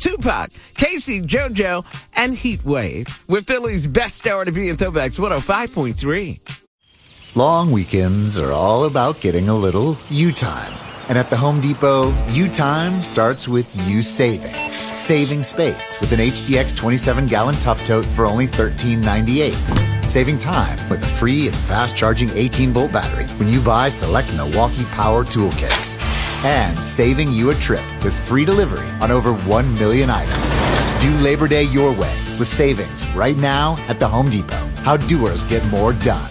Tupac, K-Ci, JoJo, and Heatwave. With Philly's best hour to be in Throwbacks 105.3. Long weekends are all about getting a little you time. And at the Home Depot, you time starts with you saving. Saving space with an HDX 27 gallon tough tote for only $13.98. Saving time with a free and fast charging 18 volt battery when you buy select Milwaukee Power toolkits. And saving you a trip with free delivery on over 1 million items. Do Labor Day your way with savings right now at the Home Depot. How doers get more done.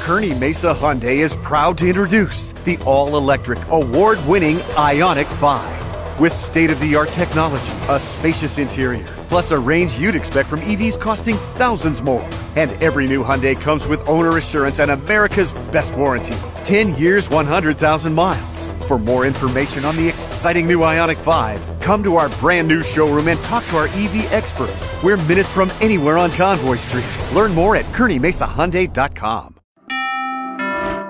Kearney Mesa Hyundai is proud to introduce the all-electric, award-winning Ioniq 5. With state-of-the-art technology, a spacious interior, plus a range you'd expect from EVs costing thousands more. And every new Hyundai comes with owner assurance and America's best warranty. 10 years, 100,000 miles. For more information on the exciting new Ioniq 5, come to our brand new showroom and talk to our EV experts. We're minutes from anywhere on Convoy Street. Learn more at KearneyMesaHyundai.com.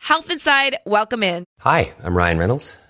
Health Inside, welcome in. Hi, I'm Ryan Reynolds.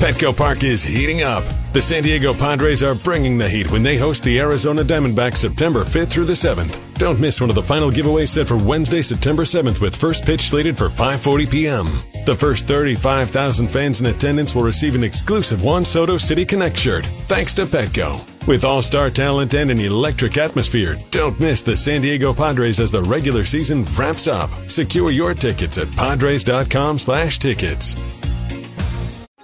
Petco Park is heating up. The San Diego Padres are bringing the heat when they host the Arizona Diamondbacks September 5th through the 7th. Don't miss one of the final giveaways set for Wednesday, September 7th with first pitch slated for 5:40 p.m. The first 35,000 fans in attendance will receive an exclusive Juan Soto City Connect shirt thanks to Petco. With all-star talent and an electric atmosphere, don't miss the San Diego Padres as the regular season wraps up. Secure your tickets at padres.com/tickets.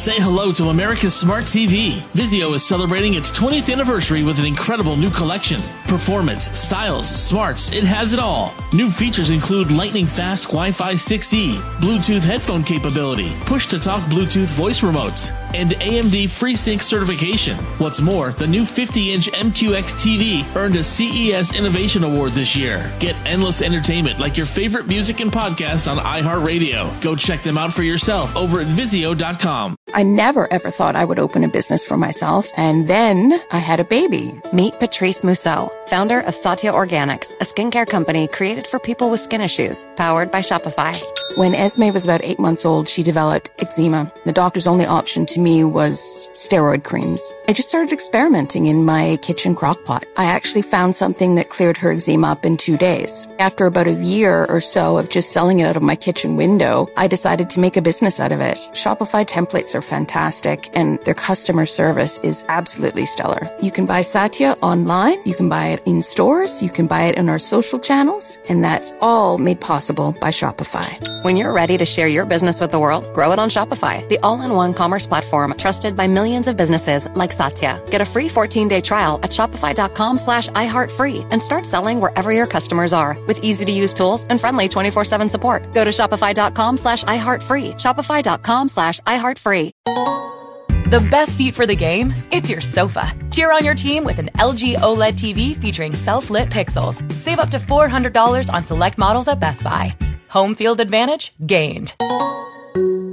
Say hello to America's Smart TV. Vizio is celebrating its 20th anniversary with an incredible new collection. performance, styles, smarts, it has it all. New features include lightning fast Wi-Fi 6E, Bluetooth headphone capability, push to talk Bluetooth voice remotes, and AMD FreeSync certification. What's more, the new 50-inch MQX TV earned a CES Innovation Award this year. Get endless entertainment like your favorite music and podcasts on iHeartRadio. Go check them out for yourself over at Vizio.com. I never ever thought I would open a business for myself, and then I had a baby. Meet Patrice Mousseau, founder of Satya Organics, a skincare company created for people with skin issues, powered by Shopify. When Esme was about eight months old, she developed eczema. The doctor's only option to me was steroid creams. I just started experimenting in my kitchen crock pot. I actually found something that cleared her eczema up in two days. After about a year or so of just selling it out of my kitchen window, I decided to make a business out of it. Shopify templates are fantastic and their customer service is absolutely stellar. You can buy Satya online, you can buy it in stores, you can buy it in our social channels, and that's all made possible by Shopify. When you're ready to share your business with the world, grow it on Shopify, the all-in-one commerce platform trusted by millions of businesses like Satya. Get a free 14-day trial at shopify.com slash iHeartFree and start selling wherever your customers are with easy-to-use tools and friendly 24-7 support. Go to shopify.com slash iHeartFree, shopify.com slash iHeartFree. The best seat for the game? It's your sofa. Cheer on your team with an LG OLED TV featuring self-lit pixels. Save up to $400 on select models at Best Buy. Home field advantage gained.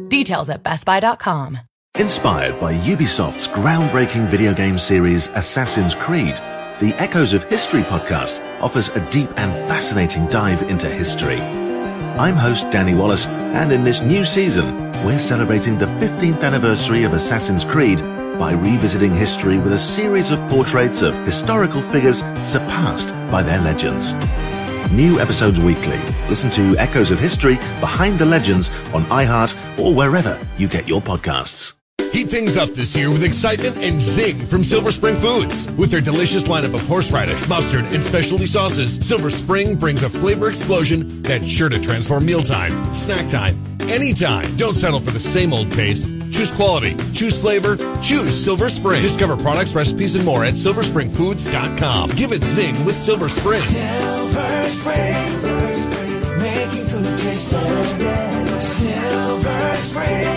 Details at bestbuy.com. Inspired by Ubisoft's groundbreaking video game series Assassin's Creed, the Echoes of History podcast offers a deep and fascinating dive into history. I'm host Danny Wallace, and in this new season, we're celebrating the 15th anniversary of Assassin's Creed by revisiting history with a series of portraits of historical figures surpassed by their legends. New episodes weekly. Listen to Echoes of History Behind the Legends on iHeart or wherever you get your podcasts. Heat things up this year with excitement and zing from Silver Spring Foods. With their delicious lineup of horseradish, mustard, and specialty sauces, Silver Spring brings a flavor explosion that's sure to transform mealtime, snack time, anytime. Don't settle for the same old taste. Choose quality, choose flavor, choose Silver Spring. Discover products, recipes, and more at silverspringfoods.com. Give it zing with Silver Spring. Silver Spring, making food taste so good. Silver Spring.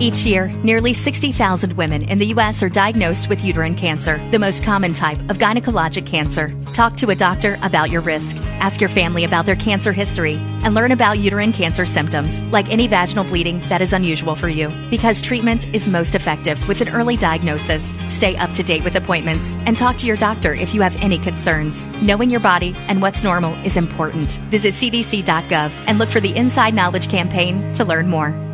Each year, nearly 60,000 women in the U.S. are diagnosed with uterine cancer, the most common type of gynecologic cancer. Talk to a doctor about your risk. Ask your family about their cancer history and learn about uterine cancer symptoms, like any vaginal bleeding that is unusual for you. Because treatment is most effective with an early diagnosis. Stay up to date with appointments and talk to your doctor if you have any concerns. Knowing your body and what's normal is important. Visit cdc.gov and look for the Inside Knowledge campaign to learn more.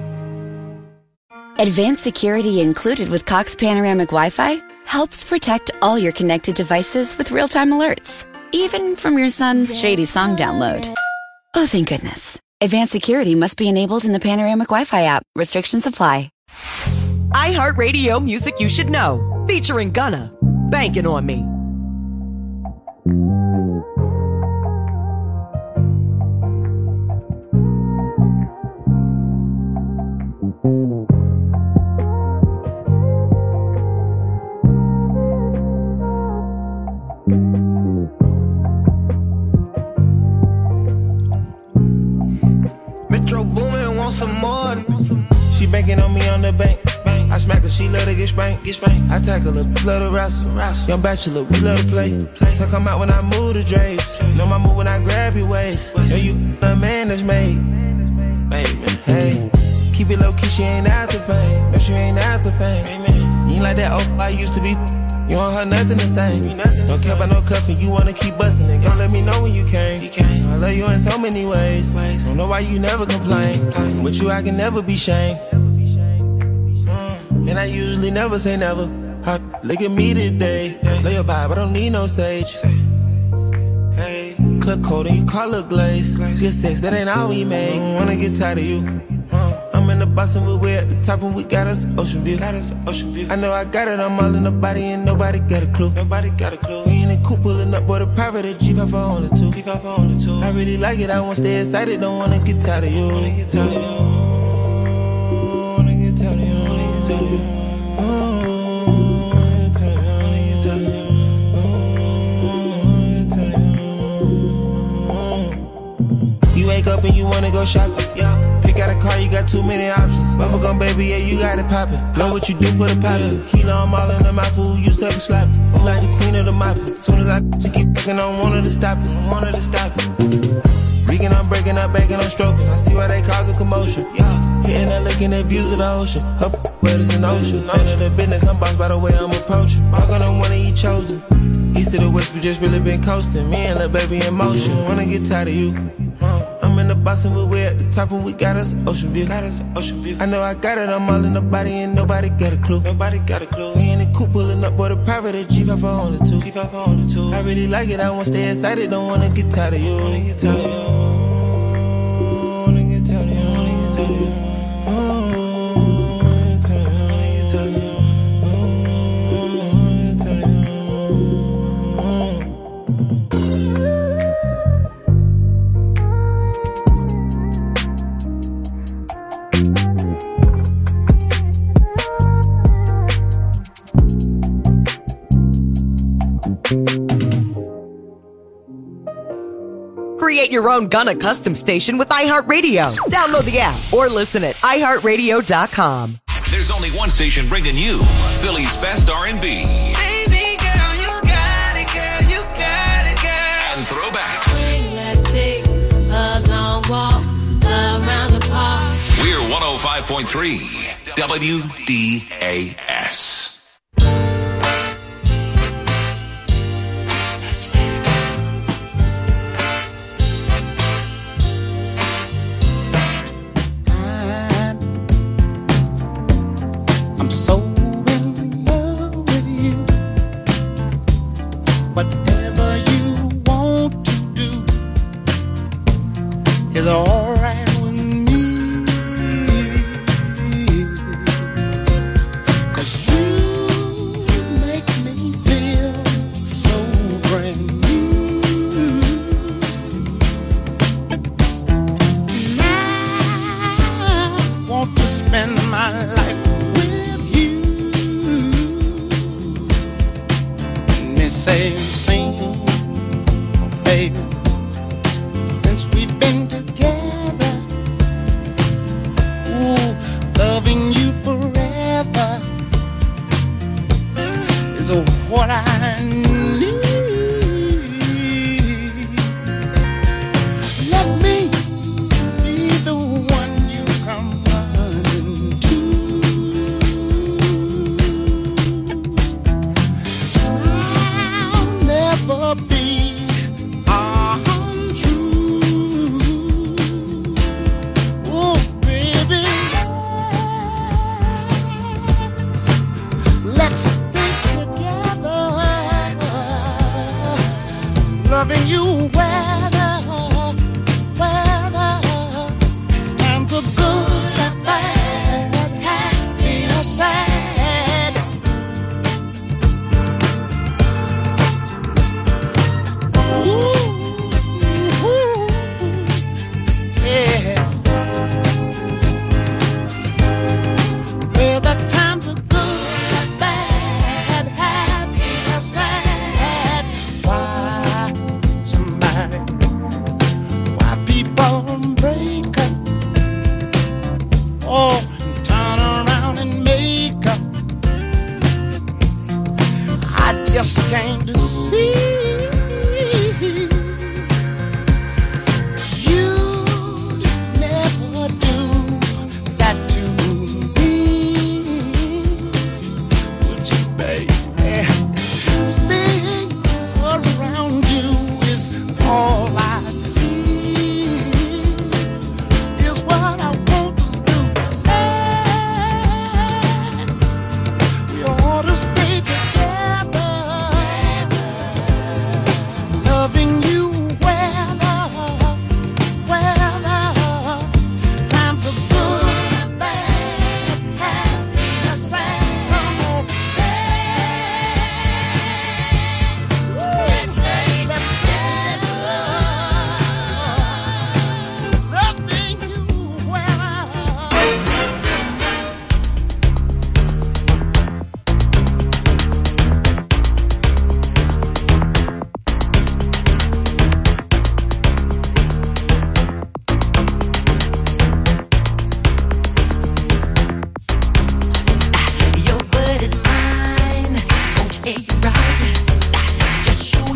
Advanced security included with Cox Panoramic Wi Fi helps protect all your connected devices with real time alerts, even from your son's shady song download. Oh, thank goodness. Advanced security must be enabled in the Panoramic Wi Fi app. Restrictions apply. iHeartRadio Music You Should Know, featuring Gunna, Banking on Me. The bank. I smack her, she love to get spanked. Get spanked. I tackle her, love to wrestle. Young bachelor, we love to play. So come out when I move the drapes. Know my move when I grab your waist. Know you a man that's made. Man. Hey. Keep it low key, she ain't after fame. No, she ain't after fame. You ain't like that oh I used to be. You don't nothing the same. Don't care about no cuffing, you wanna keep busting it. Don't let me know when you came. I love you in so many ways. Don't know why you never complain. With you, I can never be shamed. And I usually never say never. Look at me today. Lay your vibe, I don't need no sage. Hey, clip coat and you call it glaze. Get sex, that ain't all we made. Don't wanna get tired of you. I'm in the bus and we're at the top and we got us ocean view. Got us ocean view. I know I got it, I'm all in the body and nobody got a clue. Nobody got a clue. We in the coupe pulling up, boy, the private at G5 on the two. G5 on the two. I really like it, I wanna stay excited, don't wanna get tired of you. Wanna get tired of you. Go shopping. Yeah. Pick out a car, you got too many options. Bubblegum baby, yeah, you got it poppin'. Know what you do for the poppin'. Kilo, I'm all in the mouth, fool, you suck and slap. I'm like the queen of the mop. Soon as I she keep fucking, I don't want her to stop it. I want her to stop it. Reeking, I'm breaking up, baking, I'm stroking. I see why they cause a commotion. Yeah. Hitting and looking at views of the ocean. Up where there's an ocean. None of the business, I'm bossed by the way I'm approaching. On one of you chosen. East to the west, we just really been coasting. Me and the baby in motion. Wanna get tired of you. I'm in the box and we're way at the top and we got us an ocean view. Got us an ocean view. I know I got it, I'm all in the body and nobody got a clue. Nobody got a clue. We in the coupe pulling up, for the private at G5 only two. G5 only two. I really like it, I wanna stay excited, don't wanna get tired of you. Wanna get tired of you. Your own Gunna custom station with iHeartRadio. Download the app or listen at iHeartRadio.com. There's only one station bringing you Philly's best R&B Baby girl, you got it, girl, you got it, girl. and throwbacks. Let's take a long walk around the park. We're 105.3 WDAS.